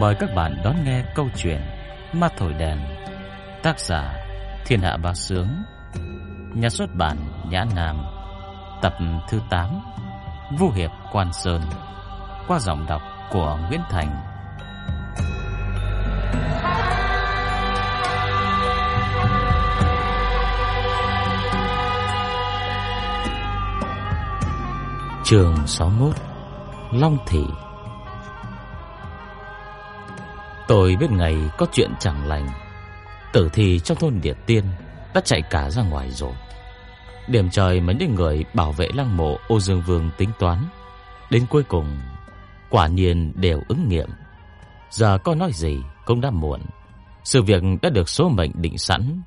Mời các bạn đón nghe câu chuyện Ma Thổi Đèn, Tác giả Thiên Hạ Bá Sướng, Nhà xuất bản Nhã Nam, Tập thứ 8 Vũ Hiệp Quan Sơn, Qua giọng đọc của Nguyễn Thành. Trường 61 Long Thị Tôi biết ngày có chuyện chẳng lành. Tử thi trong thôn Điệt Tiên Đã chạy cả ra ngoài rồi. Điểm trời mấy những người bảo vệ lăng mộ Ô Dương Vương tính toán, Đến cuối cùng Quả nhiên đều ứng nghiệm. Giờ có nói gì cũng đã muộn. Sự việc đã được số mệnh định sẵn,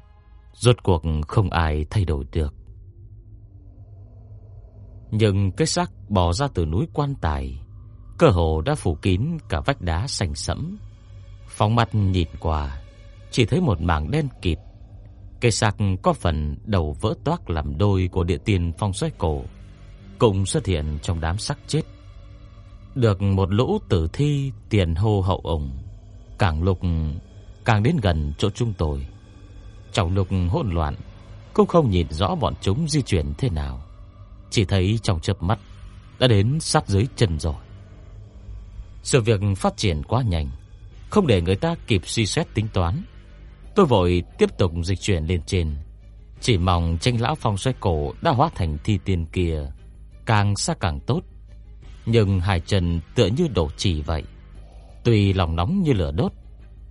Rốt cuộc không ai thay đổi được. Nhưng cái xác bò ra từ núi quan tài, Cơ hồ đã phủ kín cả vách đá xanh sẫm. Phóng mắt nhìn qua, chỉ thấy một mảng đen kịt. Cây xác có phần đầu vỡ toác làm đôi của địa tiền phong xoay cổ, cùng xuất hiện trong đám xác chết. Được một lũ tử thi tiền hô hậu ổng, càng lục càng đến gần chỗ chúng tôi. Trong lục hỗn loạn, cũng không nhìn rõ bọn chúng di chuyển thế nào. Chỉ thấy trong chớp mắt đã đến sát dưới chân rồi. Sự việc phát triển quá nhanh, không để người ta kịp suy xét tính toán. Tôi vội tiếp tục dịch chuyển lên trên, chỉ mong tranh lão phong xoay cổ đã hóa thành thi tiên kia, càng xa càng tốt. Nhưng hai chân tựa như đổ chỉ vậy. Tuy lòng nóng như lửa đốt,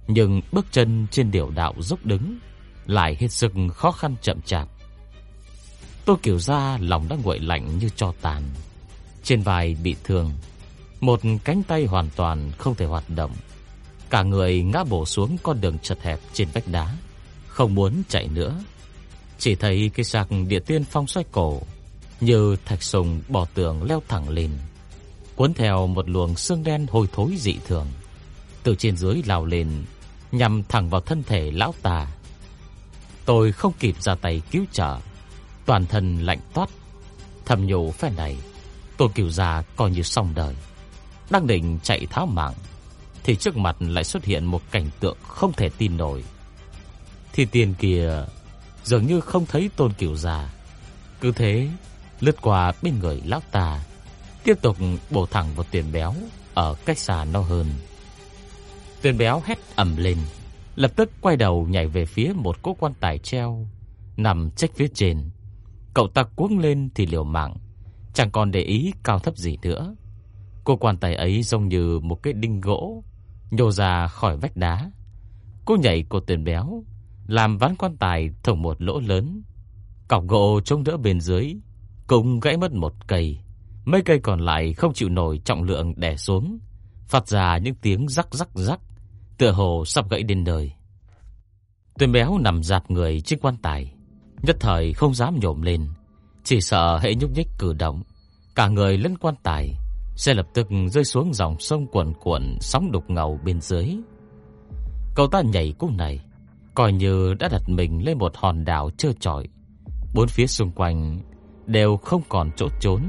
nhưng bước chân trên điều đạo dốc đứng lại hết sức khó khăn chậm chạp. Tôi kiểu ra lòng đã nguội lạnh như cho tàn. Trên vai bị thương, một cánh tay hoàn toàn không thể hoạt động. Cả người ngã bổ xuống con đường chật hẹp trên vách đá, không muốn chạy nữa. Chỉ thấy cái xác địa tiên phong xoay cổ, như thạch sùng bò tường leo thẳng lên, cuốn theo một luồng xương đen hôi thối dị thường, từ trên dưới lao lên, nhằm thẳng vào thân thể lão tà. Tôi không kịp ra tay cứu trợ, toàn thân lạnh toát, thầm nhủ phen này, tôi cửu già coi như xong đời. Đang định chạy tháo mạng thì trước mặt lại xuất hiện một cảnh tượng không thể tin nổi. Thì tiền kia dường như không thấy Tôn Cửu già, cứ thế lướt qua bên người lão ta, tiếp tục bổ thẳng vào tiền béo ở cách xa nó hơn. Tiền béo hét ầm lên, lập tức quay đầu nhảy về phía một cỗ quan tài treo nằm trách phía trên. Cậu ta cuống lên thì liều mạng, chẳng còn để ý cao thấp gì nữa. Cô quan tài ấy giống như một cái đinh gỗ nhô ra khỏi vách đá. Cô nhảy của tiền béo, làm ván quan tài thủng một lỗ lớn. Cọc gỗ chống đỡ bên dưới, cũng gãy mất một cây. Mấy cây còn lại không chịu nổi trọng lượng đè xuống, phát ra những tiếng rắc rắc rắc, tựa hồ sắp gãy đến đời. Tuyền béo nằm dạp người trên quan tài, nhất thời không dám nhổm lên, chỉ sợ hệ nhúc nhích cử động, cả người lên quan tài sẽ lập tức rơi xuống dòng sông cuồn cuộn sóng đục ngầu bên dưới. Cậu ta nhảy cú này, coi như đã đặt mình lên một hòn đảo trơ trọi. Bốn phía xung quanh đều không còn chỗ trốn,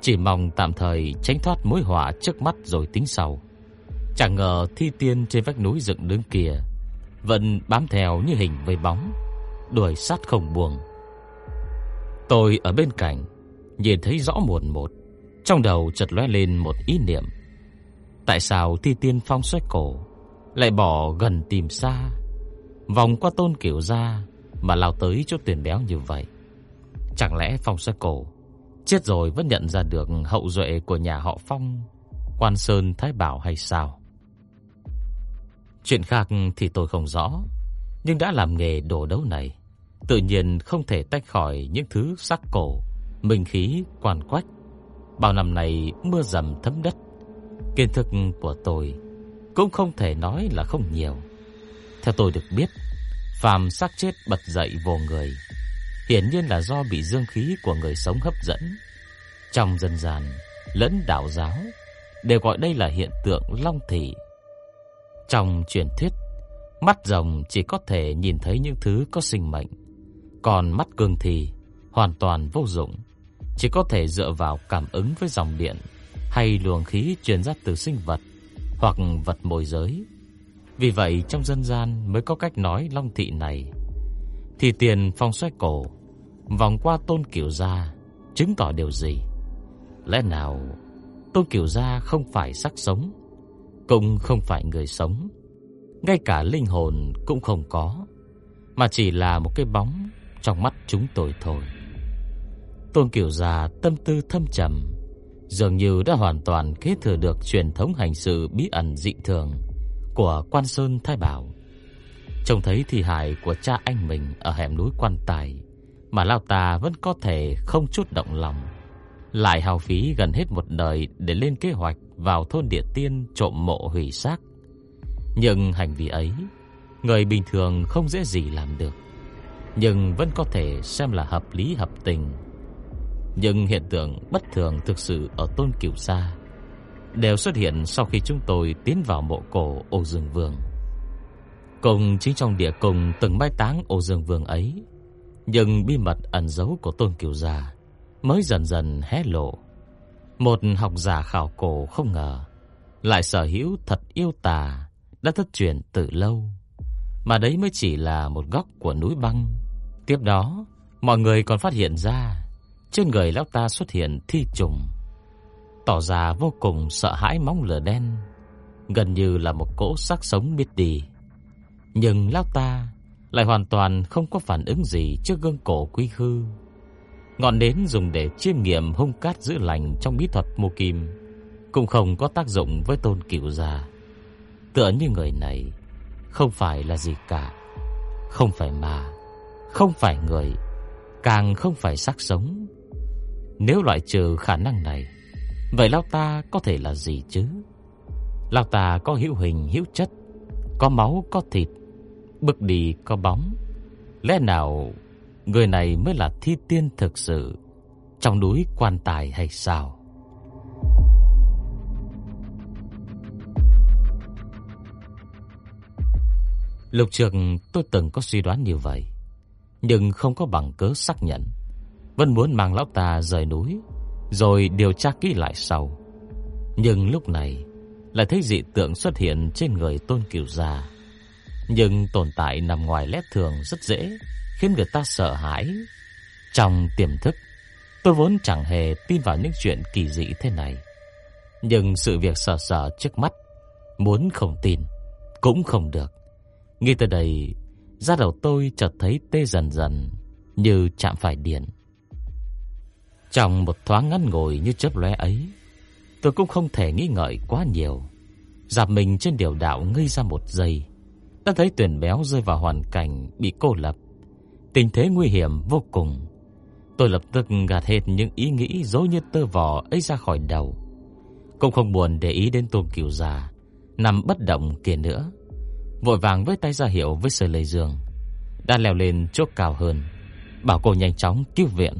chỉ mong tạm thời tránh thoát mối họa trước mắt rồi tính sau. Chẳng ngờ thi tiên trên vách núi dựng đứng kia vẫn bám theo như hình với bóng, đuổi sát không buông. Tôi ở bên cạnh nhìn thấy rõ muộn một trong đầu chợt lóe lên một ý niệm. Tại sao Thi Tiên Phong xoay cổ lại bỏ gần tìm xa, vòng qua Tôn Kiểu gia mà lao tới chỗ tuyển béo như vậy? Chẳng lẽ Phong xoay cổ chết rồi vẫn nhận ra được hậu duệ của nhà họ Phong, Quan Sơn Thái Bảo hay sao? Chuyện khác thì tôi không rõ, nhưng đã làm nghề đồ đấu này, tự nhiên không thể tách khỏi những thứ sắc cổ, minh khí, quan quách Bao năm này mưa dầm thấm đất, kiến thức của tôi cũng không thể nói là không nhiều. Theo tôi được biết, phàm xác chết bật dậy vô người, hiển nhiên là do bị dương khí của người sống hấp dẫn. Trong dân gian lẫn đạo giáo đều gọi đây là hiện tượng long thị. Trong truyền thuyết, mắt rồng chỉ có thể nhìn thấy những thứ có sinh mệnh, còn mắt cương thì hoàn toàn vô dụng chỉ có thể dựa vào cảm ứng với dòng điện hay luồng khí truyền ra từ sinh vật hoặc vật môi giới. Vì vậy trong dân gian mới có cách nói Long Thị này. Thì tiền phong xoay cổ, vòng qua tôn kiểu gia, chứng tỏ điều gì? Lẽ nào tôn kiểu gia không phải xác sống, cũng không phải người sống, ngay cả linh hồn cũng không có, mà chỉ là một cái bóng trong mắt chúng tôi thôi. Tôn Kiều già tâm tư thâm trầm, dường như đã hoàn toàn kế thừa được truyền thống hành sự bí ẩn dị thường của Quan Sơn Thái Bảo. Trông thấy thi hài của cha anh mình ở hẻm núi Quan Tài, mà lao ta vẫn có thể không chút động lòng. Lại hao phí gần hết một đời để lên kế hoạch vào thôn địa tiên trộm mộ hủy xác. Nhưng hành vi ấy, người bình thường không dễ gì làm được, nhưng vẫn có thể xem là hợp lý hợp tình nhưng hiện tượng bất thường thực sự ở Tôn Cửu Sa đều xuất hiện sau khi chúng tôi tiến vào mộ cổ Ô Dương Vương. Cùng chính trong địa cùng từng mai táng Ô Dương Vương ấy, nhưng bí mật ẩn giấu của Tôn Cửu Gia mới dần dần hé lộ. Một học giả khảo cổ không ngờ lại sở hữu thật yêu tà đã thất truyền từ lâu, mà đấy mới chỉ là một góc của núi băng. Tiếp đó, mọi người còn phát hiện ra trên người lão ta xuất hiện thi trùng, tỏ ra vô cùng sợ hãi móng lửa đen, gần như là một cỗ xác sống biết đi. Nhưng lão ta lại hoàn toàn không có phản ứng gì trước gương cổ quý hư. Ngọn nến dùng để chiêm nghiệm hung cát giữ lành trong bí thuật mô kim cũng không có tác dụng với tôn cửu già Tựa như người này không phải là gì cả, không phải ma, không phải người, càng không phải xác sống. Nếu loại trừ khả năng này, vậy lão ta có thể là gì chứ? Lão ta có hữu hình hữu chất, có máu có thịt, bước đi có bóng. Lẽ nào người này mới là thi tiên thực sự trong núi quan tài hay sao? Lục Trường tôi từng có suy đoán như vậy, nhưng không có bằng cớ xác nhận. Vẫn muốn mang lão ta rời núi Rồi điều tra kỹ lại sau. Nhưng lúc này Lại thấy dị tượng xuất hiện trên người tôn kiều già, Nhưng tồn tại nằm ngoài lẽ thường rất dễ Khiến người ta sợ hãi. Trong tiềm thức Tôi vốn chẳng hề tin vào những chuyện kỳ dị thế này. Nhưng sự việc sợ sợ trước mắt Muốn không tin Cũng không được. Ngay tới đây Da đầu tôi chợt thấy tê dần dần Như chạm phải điện trong một thoáng ngắn ngồi như chớp lóe ấy, tôi cũng không thể nghĩ ngợi quá nhiều. giạp mình trên điều đạo ngây ra một giây, đã thấy tuyển béo rơi vào hoàn cảnh bị cô lập. Tình thế nguy hiểm vô cùng. Tôi lập tức gạt hết những ý nghĩ dối như tơ vò ấy ra khỏi đầu. Cũng không buồn để ý đến tôn kiều già, nằm bất động kia nữa. Vội vàng với tay ra hiệu với sợi Lệ dương, đã leo lên chỗ cao hơn, bảo cô nhanh chóng cứu viện.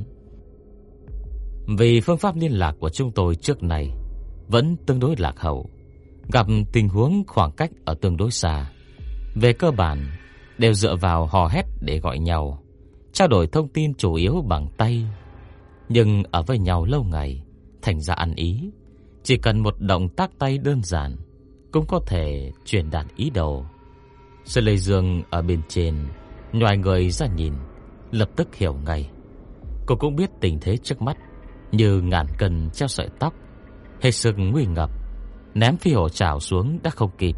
Vì phương pháp liên lạc của chúng tôi trước này vẫn tương đối lạc hậu, gặp tình huống khoảng cách ở tương đối xa, về cơ bản đều dựa vào hò hét để gọi nhau, trao đổi thông tin chủ yếu bằng tay. Nhưng ở với nhau lâu ngày, thành ra ăn ý, chỉ cần một động tác tay đơn giản cũng có thể truyền đạt ý đồ. Sư Lê Dương ở bên trên, ngoài người ra nhìn, lập tức hiểu ngay. Cô cũng biết tình thế trước mắt như ngàn cân treo sợi tóc, hết sức nguy ngập, ném phi hổ trảo xuống đã không kịp.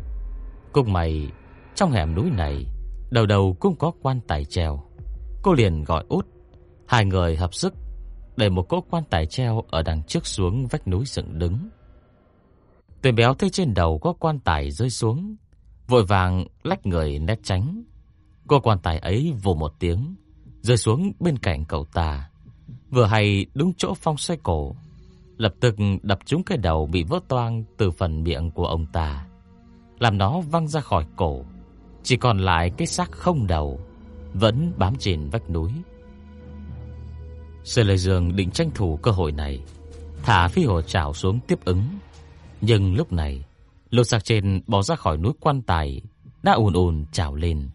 Cùng mày, trong hẻm núi này, đầu đầu cũng có quan tài treo. Cô liền gọi út, hai người hợp sức đẩy một cỗ quan tài treo ở đằng trước xuống vách núi dựng đứng. Tuyền béo thấy trên đầu có quan tài rơi xuống, vội vàng lách người né tránh. Cô quan tài ấy vù một tiếng, rơi xuống bên cạnh cậu ta. Vừa hay đúng chỗ phong xoay cổ, lập tức đập trúng cái đầu bị vỡ toang từ phần miệng của ông ta, làm nó văng ra khỏi cổ, chỉ còn lại cái xác không đầu vẫn bám trên vách núi. Sơ Lê Dương định tranh thủ cơ hội này, thả phi hồ trảo xuống tiếp ứng, nhưng lúc này, lô xác trên bò ra khỏi núi quan tài đã ùn ùn trào lên,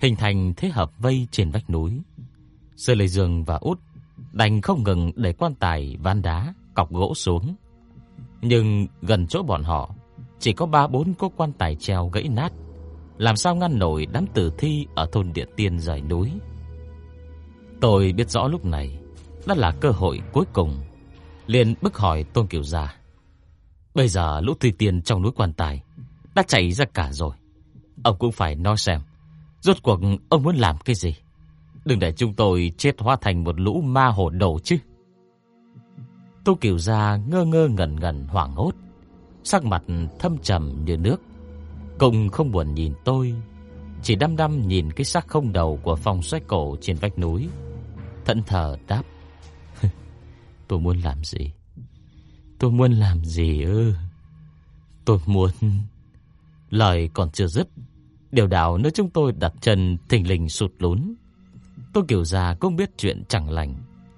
hình thành thế hợp vây trên vách núi. Sơ Lê Dương và Út đành không ngừng để quan tài ván đá, cọc gỗ xuống. Nhưng gần chỗ bọn họ, chỉ có ba bốn cô quan tài treo gãy nát, làm sao ngăn nổi đám tử thi ở thôn Địa Tiên dải núi. Tôi biết rõ lúc này đó là cơ hội cuối cùng, liền bức hỏi Tôn Kiều Gia. Bây giờ lũ tùy tiên trong núi quan tài đã chạy ra cả rồi. Ông cũng phải nói xem, rốt cuộc ông muốn làm cái gì? Đừng để chúng tôi chết hóa thành một lũ ma hổ đầu chứ. Tô Kiều Gia ngơ ngơ ngẩn ngẩn hoảng hốt, sắc mặt thâm trầm như nước. Cùng không buồn nhìn tôi, chỉ đăm đăm nhìn cái xác không đầu của phòng xoay cổ trên vách núi. Thẫn thờ đáp. tôi muốn làm gì? Tôi muốn làm gì ư? Tôi muốn... Lời còn chưa dứt, điều đạo nơi chúng tôi đặt chân thình lình sụt lún. Tôi Kiều Gia cũng biết chuyện chẳng lành,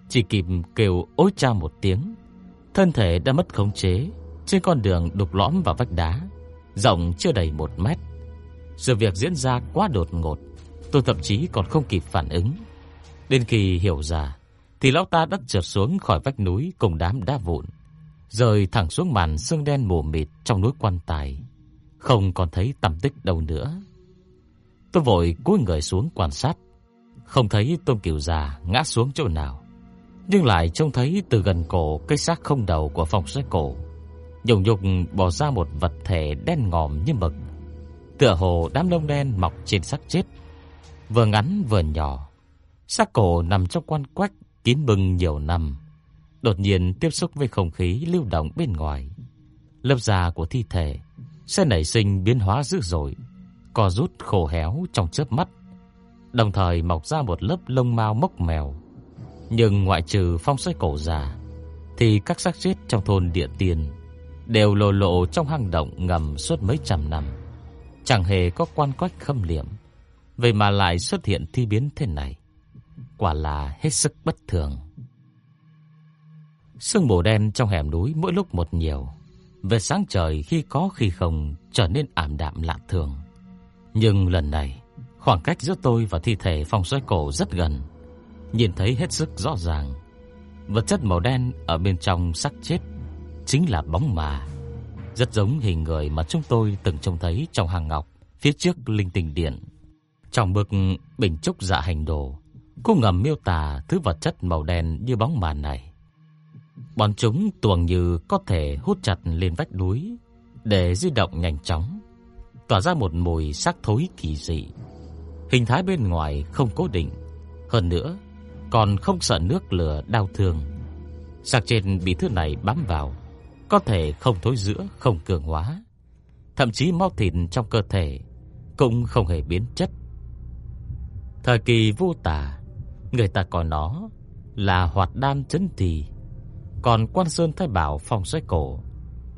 chỉ kịp kêu ối cha một tiếng. Thân thể đã mất khống chế trên con đường đục lõm vào vách đá, rộng chưa đầy một mét. Sự việc diễn ra quá đột ngột, tôi thậm chí còn không kịp phản ứng. Đến khi hiểu ra, thì lão ta đã trượt xuống khỏi vách núi cùng đám đá vụn, rơi thẳng xuống màn sương đen mù mịt trong núi quan tài, không còn thấy tầm tích đâu nữa. Tôi vội cúi người xuống quan sát, không thấy Tôn Cửu già ngã xuống chỗ nào, nhưng lại trông thấy từ gần cổ cái xác không đầu của phong sách cổ, nhục nhục bò ra một vật thể đen ngòm như mực, tựa hồ đám lông đen mọc trên xác chết, vừa ngắn vừa nhỏ. Xác cổ nằm trong quan quách kín bưng nhiều năm, đột nhiên tiếp xúc với không khí lưu động bên ngoài, lớp da của thi thể sẽ nảy sinh biến hóa dữ dội, co rút khô héo trong chớp mắt, đồng thời mọc ra một lớp lông mao mốc mèo. Nhưng ngoại trừ phong xoay cổ già, thì các xác chết trong thôn địa tiền đều lồ lộ trong hang động ngầm suốt mấy trăm năm, chẳng hề có quan quách khâm liệm, vậy mà lại xuất hiện thi biến thế này, quả là hết sức bất thường. Sương mù đen trong hẻm núi mỗi lúc một nhiều, về sáng trời khi có khi không trở nên ảm đạm lạ thường. Nhưng lần này, khoảng cách giữa tôi và thi thể phong xoáy cổ rất gần, nhìn thấy hết sức rõ ràng. Vật chất màu đen ở bên trong xác chết chính là bóng mà, rất giống hình người mà chúng tôi từng trông thấy trong hàng ngọc phía trước linh tinh điện. Trong bực bình trúc dạ hành đồ, cô ngầm miêu tả thứ vật chất màu đen như bóng màn này. Bọn chúng tuồng như có thể hút chặt lên vách núi để di động nhanh chóng, tỏa ra một mùi sắc thối kỳ dị. Hình thái bên ngoài không cố định, hơn nữa còn không sợ nước lửa đau thương. sạc trên bị thứ này bám vào, có thể không thối rữa, không cường hóa, thậm chí máu thịt trong cơ thể cũng không hề biến chất. Thời kỳ vô tả, người ta coi nó là hoạt đan chấn tỳ còn quan sơn thái bảo phong xoay cổ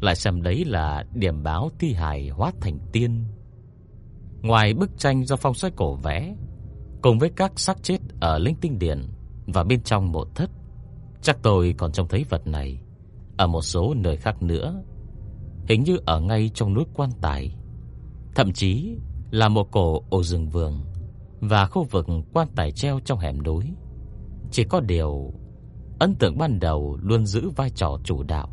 Lại xem đấy là điểm báo thi hài hóa thành tiên Ngoài bức tranh do phong xoáy cổ vẽ Cùng với các xác chết ở linh tinh điện Và bên trong mộ thất Chắc tôi còn trông thấy vật này Ở một số nơi khác nữa Hình như ở ngay trong núi quan tài Thậm chí là một cổ ô rừng vườn Và khu vực quan tài treo trong hẻm núi Chỉ có điều Ấn tượng ban đầu luôn giữ vai trò chủ đạo.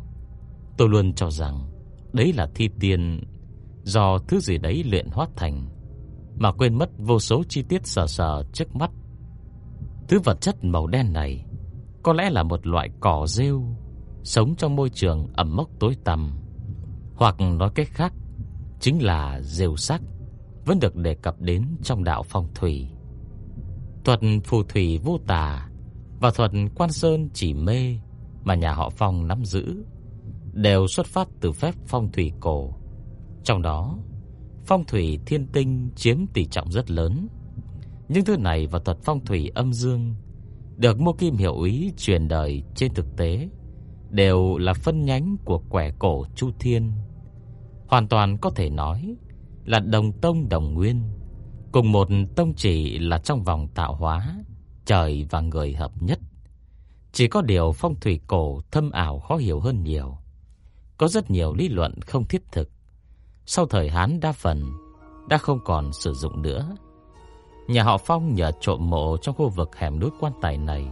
Tôi luôn cho rằng đấy là thi tiên do thứ gì đấy luyện hóa thành, mà quên mất vô số chi tiết sờ sờ trước mắt. Thứ vật chất màu đen này có lẽ là một loại cỏ rêu sống trong môi trường ẩm mốc tối tăm, hoặc nói cách khác chính là rêu sắc vẫn được đề cập đến trong đạo phong thủy. Thuật phù thủy vô tà và thuật quan sơn chỉ mê mà nhà họ Phong nắm giữ đều xuất phát từ phép phong thủy cổ. Trong đó, phong thủy thiên tinh chiếm tỷ trọng rất lớn. Những thứ này và thuật phong thủy âm dương được Mô Kim hiểu ý truyền đời trên thực tế đều là phân nhánh của quẻ cổ Chu Thiên. Hoàn toàn có thể nói là đồng tông đồng nguyên, cùng một tông chỉ là trong vòng tạo hóa trời và người hợp nhất. Chỉ có điều phong thủy cổ thâm ảo khó hiểu hơn nhiều. Có rất nhiều lý luận không thiết thực. Sau thời Hán đa phần đã không còn sử dụng nữa. Nhà họ Phong nhờ trộm mộ trong khu vực hẻm núi quan tài này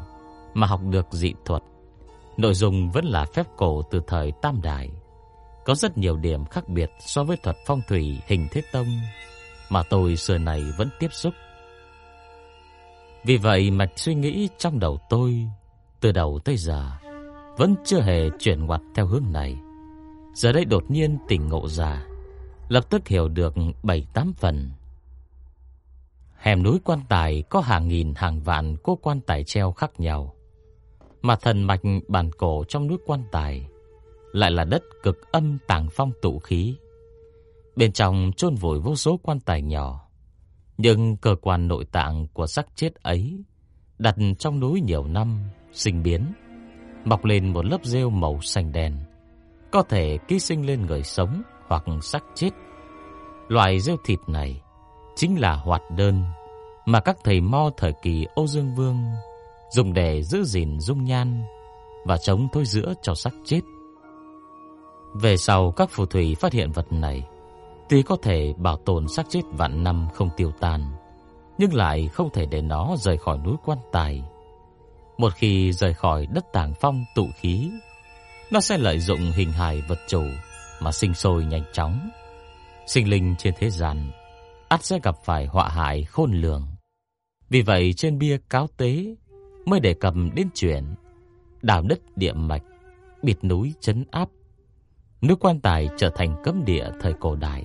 mà học được dị thuật. Nội dung vẫn là phép cổ từ thời Tam Đại. có rất nhiều điểm khác biệt so với thuật phong thủy hình thế tông mà tôi xưa này vẫn tiếp xúc. Vì vậy mạch suy nghĩ trong đầu tôi từ đầu tới giờ vẫn chưa hề chuyển ngoặt theo hướng này. Giờ đây đột nhiên tỉnh ngộ ra, lập tức hiểu được bảy tám phần. Hẻm núi quan tài có hàng nghìn hàng vạn cô quan tài treo khác nhau. Mà thần mạch bản cổ trong núi quan tài lại là đất cực âm tàng phong tụ khí. Bên trong chôn vùi vô số quan tài nhỏ, nhưng cơ quan nội tạng của xác chết ấy đặt trong núi nhiều năm sinh biến, mọc lên một lớp rêu màu xanh đen, có thể ký sinh lên người sống hoặc xác chết. Loại rêu thịt này chính là hoạt đơn mà các thầy mo thời kỳ Âu Dương Vương dùng để giữ gìn dung nhan và chống thối giữa cho xác chết. Về sau các phù thủy phát hiện vật này, tuy có thể bảo tồn xác chết vạn năm không tiêu tan, nhưng lại không thể để nó rời khỏi núi quan tài. Một khi rời khỏi đất tàng phong tụ khí, nó sẽ lợi dụng hình hài vật chủ mà sinh sôi nhanh chóng. Sinh linh trên thế gian ắt sẽ gặp phải họa hại khôn lường. Vì vậy trên bia cáo tế mới đề cập đến chuyện đào đất địa mạch, bịt núi chấn áp Núi quan tài trở thành cấm địa thời cổ đại.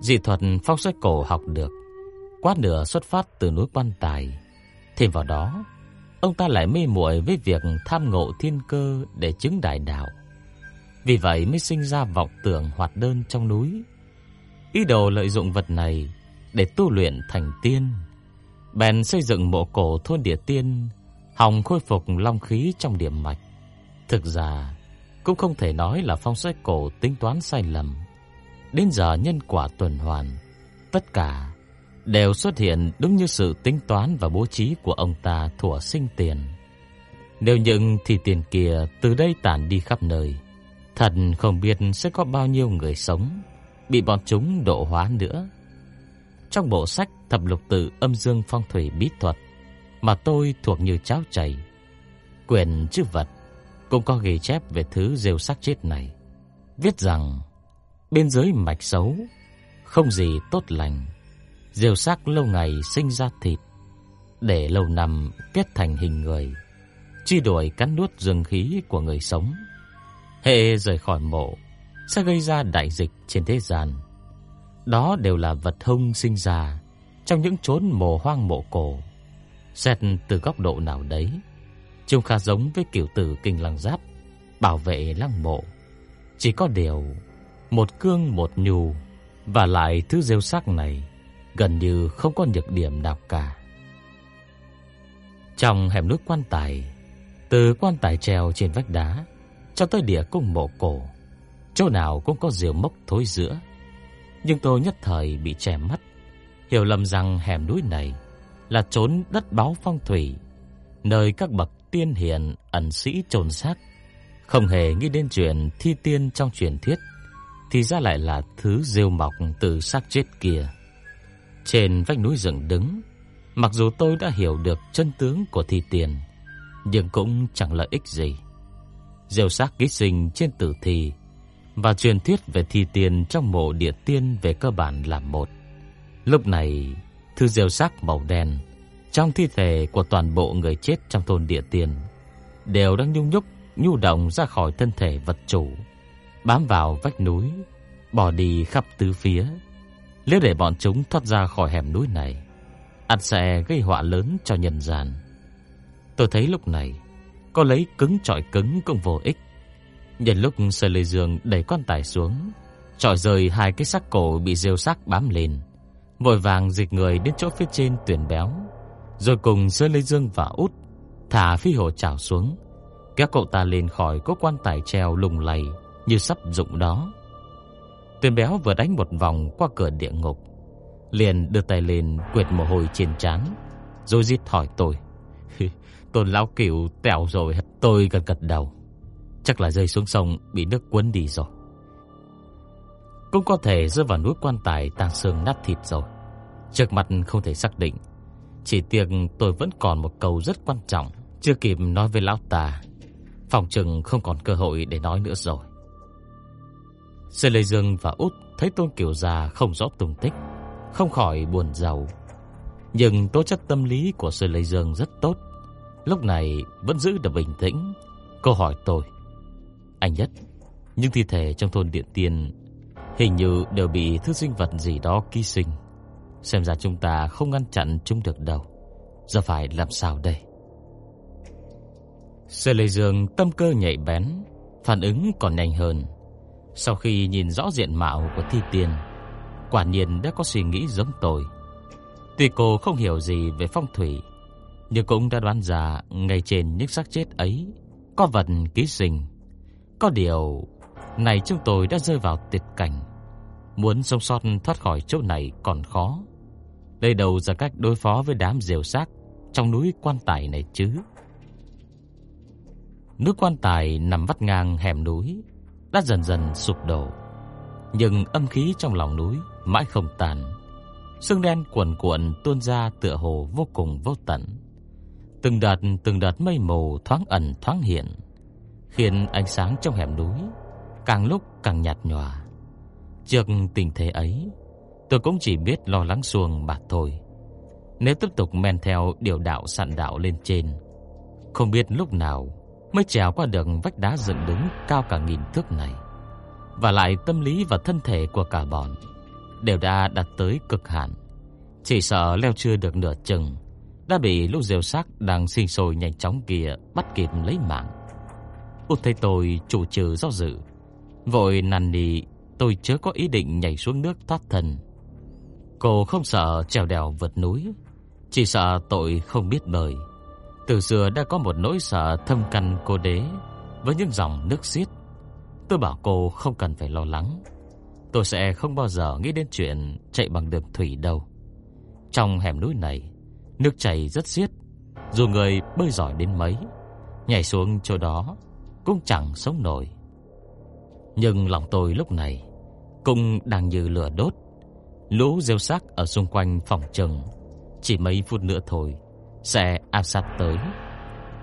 Dị thuật phong sách cổ học được, quá nửa xuất phát từ núi quan tài. Thêm vào đó, ông ta lại mê muội với việc tham ngộ thiên cơ để chứng đại đạo. Vì vậy mới sinh ra vọng tưởng hoạt đơn trong núi. Ý đồ lợi dụng vật này để tu luyện thành tiên. Bèn xây dựng mộ cổ thôn địa tiên, hòng khôi phục long khí trong điểm mạch. Thực ra, cũng không thể nói là phong sách cổ tính toán sai lầm. Đến giờ nhân quả tuần hoàn, tất cả đều xuất hiện đúng như sự tính toán và bố trí của ông ta thuở sinh tiền. Nếu những thì tiền kia từ đây tản đi khắp nơi, thật không biết sẽ có bao nhiêu người sống bị bọn chúng độ hóa nữa. Trong bộ sách Thập lục tự âm dương phong thủy bí thuật mà tôi thuộc như cháo chảy, quyển chữ vật cũng có ghi chép về thứ rêu xác chết này. Viết rằng bên dưới mạch xấu không gì tốt lành. Rêu xác lâu ngày sinh ra thịt, để lâu năm kết thành hình người, truy đuổi cắn nuốt dương khí của người sống. Hệ rời khỏi mộ sẽ gây ra đại dịch trên thế gian. Đó đều là vật hung sinh ra trong những chốn mồ hoang mộ cổ. Xét từ góc độ nào đấy, Trông khá giống với kiểu tử kinh lăng giáp Bảo vệ lăng mộ Chỉ có điều Một cương một nhu Và lại thứ rêu sắc này Gần như không có nhược điểm nào cả Trong hẻm núi quan tài Từ quan tài treo trên vách đá cho tới địa cung mộ cổ Chỗ nào cũng có diều mốc thối giữa Nhưng tôi nhất thời bị che mắt Hiểu lầm rằng hẻm núi này Là trốn đất báo phong thủy Nơi các bậc tiên hiền ẩn sĩ trồn xác, không hề nghĩ đến chuyện thi tiên trong truyền thuyết, thì ra lại là thứ rêu mọc từ xác chết kia. Trên vách núi dựng đứng, mặc dù tôi đã hiểu được chân tướng của thi tiên, nhưng cũng chẳng lợi ích gì. Rêu xác ký sinh trên tử thi và truyền thuyết về thi tiên trong mộ địa tiên về cơ bản là một. Lúc này, thứ rêu xác màu đen trong thi thể của toàn bộ người chết trong thôn địa tiền đều đang nhung nhúc nhu động ra khỏi thân thể vật chủ, bám vào vách núi, bỏ đi khắp tứ phía. Nếu để bọn chúng thoát ra khỏi hẻm núi này, ắt sẽ gây họa lớn cho nhân gian. Tôi thấy lúc này, có lấy cứng trọi cứng cũng vô ích. Nhân lúc Sở Lê Dương đẩy quan tài xuống, trọi rời hai cái xác cổ bị rêu xác bám lên, vội vàng dịch người đến chỗ phía trên tuyển béo, rồi cùng Sở Lê Dương và Út thả phi hồ chảo xuống, kéo cậu ta lên khỏi cố quan tài treo lùng lầy như sắp dụng đó. tuyển béo vừa đánh một vòng qua cửa địa ngục, liền đưa tay lên quệt mồ hôi trên trán, rồi giết hỏi tôi. Tôn lão cửu tèo rồi, tôi gần gật đầu. Chắc là rơi xuống sông bị nước cuốn đi rồi. Cũng có thể rơi vào núi quan tài tàn xương nát thịt rồi. Trước mặt không thể xác định chỉ tiếc tôi vẫn còn một câu rất quan trọng Chưa kịp nói với lão ta Phòng trừng không còn cơ hội để nói nữa rồi Sư Lê Dương và Út thấy Tôn Kiều Già không rõ tung tích, không khỏi buồn giàu. Nhưng tố chất tâm lý của Sư Lê Dương rất tốt, lúc này vẫn giữ được bình tĩnh. Cô hỏi tôi, anh Nhất, những thi thể trong thôn Điện Tiên hình như đều bị thứ sinh vật gì đó ký sinh. Xem ra chúng ta không ngăn chặn chúng được đâu. Giờ phải làm sao đây? Sơ Lê Dương tâm cơ nhạy bén, phản ứng còn nhanh hơn. Sau khi nhìn rõ diện mạo của thi tiên, quả nhiên đã có suy nghĩ giống tôi. Tuy cô không hiểu gì về phong thủy, nhưng cũng đã đoán ra ngay trên những xác chết ấy có vật ký sinh. Có điều, này chúng tôi đã rơi vào tuyệt cảnh. Muốn sống sót thoát khỏi chỗ này còn khó. Đây đầu ra cách đối phó với đám rêu xác trong núi quan tài này chứ? Núi quan tài nằm vắt ngang hẻm núi, đã dần dần sụp đổ. Nhưng âm khí trong lòng núi mãi không tàn. Sương đen cuồn cuộn tuôn ra tựa hồ vô cùng vô tận. Từng đợt từng đợt mây mù thoáng ẩn thoáng hiện, khiến ánh sáng trong hẻm núi càng lúc càng nhạt nhòa. Trước tình thế ấy, tôi cũng chỉ biết lo lắng xuồng mà thôi. Nếu tiếp tục men theo điều đạo sạn đạo lên trên, không biết lúc nào mới trèo qua được vách đá dựng đứng cao cả nghìn thước này. Và lại tâm lý và thân thể của cả bọn đều đã đạt tới cực hạn. Chỉ sợ leo chưa được nửa chừng đã bị lũ rêu xác đang sinh sôi nhanh chóng kia bắt kịp lấy mạng. Út thấy tôi chủ trừ do dự, vội năn nỉ tôi chớ có ý định nhảy xuống nước thoát thân. Cô không sợ trèo đèo vượt núi, chỉ sợ tội không biết bơi. Từ xưa đã có một nỗi sợ thâm căn cô đế với những dòng nước xiết. Tôi bảo cô không cần phải lo lắng. Tôi sẽ không bao giờ nghĩ đến chuyện chạy bằng đường thủy đâu. Trong hẻm núi này, nước chảy rất xiết, dù người bơi giỏi đến mấy, nhảy xuống chỗ đó cũng chẳng sống nổi. Nhưng lòng tôi lúc này cũng đang như lửa đốt. Lũ rêu xác ở xung quanh phòng trừng chỉ mấy phút nữa thôi sẽ áp sát tới,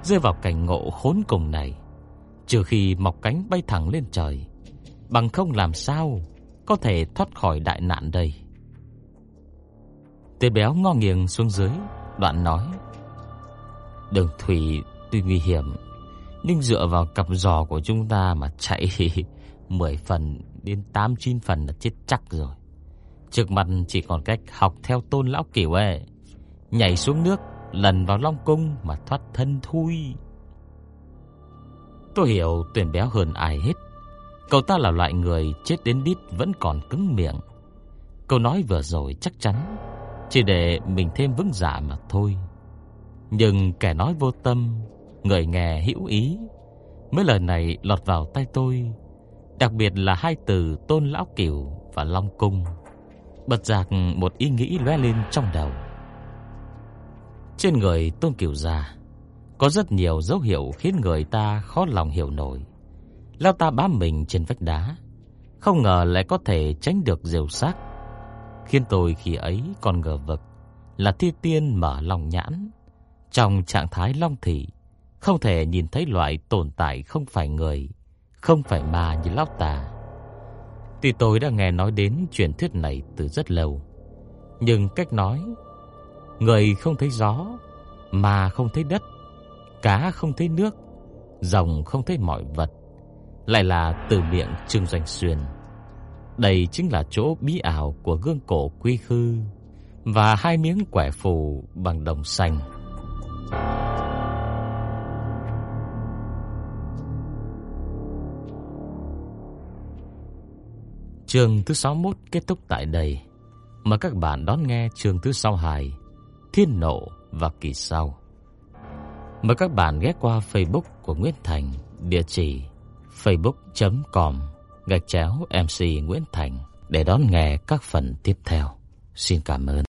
rơi vào cảnh ngộ khốn cùng này, trừ khi mọc cánh bay thẳng lên trời, bằng không làm sao có thể thoát khỏi đại nạn đây. Tê béo ngó nghiêng xuống dưới, đoạn nói: "Đường thủy tuy nguy hiểm, nhưng dựa vào cặp giò của chúng ta mà chạy 10 phần đến 8 9 phần là chết chắc rồi. Trước mặt chỉ còn cách học theo Tôn lão kiểu ấy, nhảy xuống nước lần vào Long cung mà thoát thân thui Tôi hiểu tuyển béo hơn ai hết. Cậu ta là loại người chết đến đít vẫn còn cứng miệng. Câu nói vừa rồi chắc chắn chỉ để mình thêm vững dạ mà thôi. Nhưng kẻ nói vô tâm, người nghe hữu ý. Mấy lời này lọt vào tai tôi, đặc biệt là hai từ Tôn lão cửu và Long cung. Bật giạc một ý nghĩ lóe lên trong đầu. Trên người Tôn Kiều già có rất nhiều dấu hiệu khiến người ta khó lòng hiểu nổi. Lao ta bám mình trên vách đá, không ngờ lại có thể tránh được diều sắc. Khiến tôi khi ấy còn ngờ vực là thi tiên mở lòng nhãn. Trong trạng thái long thị, không thể nhìn thấy loại tồn tại không phải người, không phải ma như lão ta. Tuy tôi đã nghe nói đến truyền thuyết này từ rất lâu, nhưng cách nói Người không thấy gió, mà không thấy đất, cá không thấy nước, rồng không thấy mọi vật, lại là từ miệng Trương Doanh Xuyên. Đây chính là chỗ bí ảo của gương cổ quy khư và hai miếng quẻ phù bằng đồng xanh. Chương thứ 61 kết thúc tại đây. Mời các bạn đón nghe chương thứ 62 thiên nộ và kỳ sau. Mời các bạn ghé qua Facebook của Nguyễn Thành, địa chỉ facebook.com gạch chéo MC Nguyễn Thành để đón nghe các phần tiếp theo. Xin cảm ơn.